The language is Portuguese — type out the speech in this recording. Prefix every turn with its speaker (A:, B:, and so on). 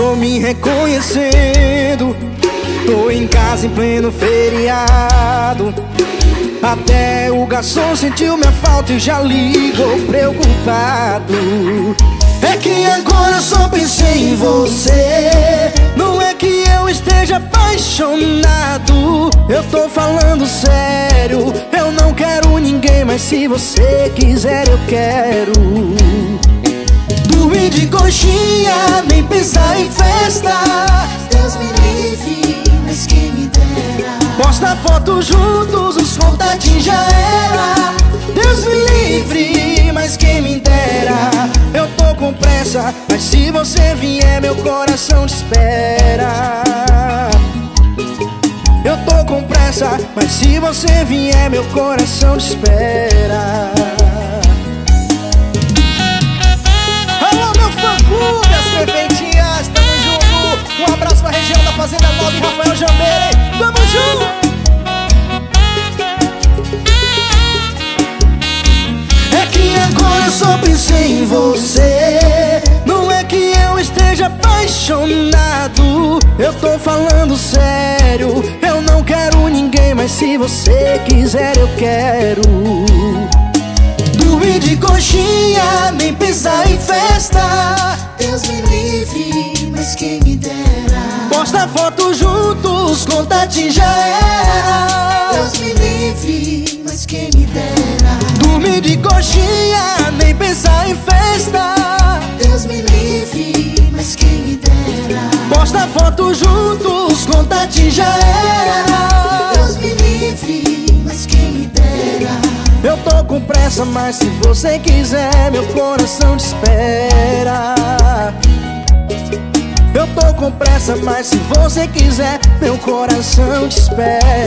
A: tô me reconhecendo. Tô em casa em pleno feriado. Até o garçom sentiu minha falta e já ligou preocupado. É que agora eu só pensei em você. Não é que eu esteja apaixonado. Eu tô falando sério. Eu não quero ninguém, mas se você quiser, eu quero. Dormir de coxinha, pensar em festa.
B: Deus me livre, mas quem me dera.
A: Posta foto juntos, os contatinhos já era. Deus me livre, mas quem me dera. Eu tô com pressa, mas se você vier, meu coração te espera. Eu tô com pressa, mas se você vier, meu coração te espera. Só pensei em você. Não é que eu esteja apaixonado. Eu tô falando sério. Eu não quero ninguém, mas se você quiser, eu quero. Dormir de coxinha, nem pensar em festa.
B: Deus me livre, mas quem me dera.
A: Posta foto juntos, contatinho já era. Foto juntos, contatinho já era.
B: Deus me livre, mas quem me dera.
A: Eu tô com pressa, mas se você quiser, meu coração te espera. Eu tô com pressa, mas se você quiser, meu coração te espera.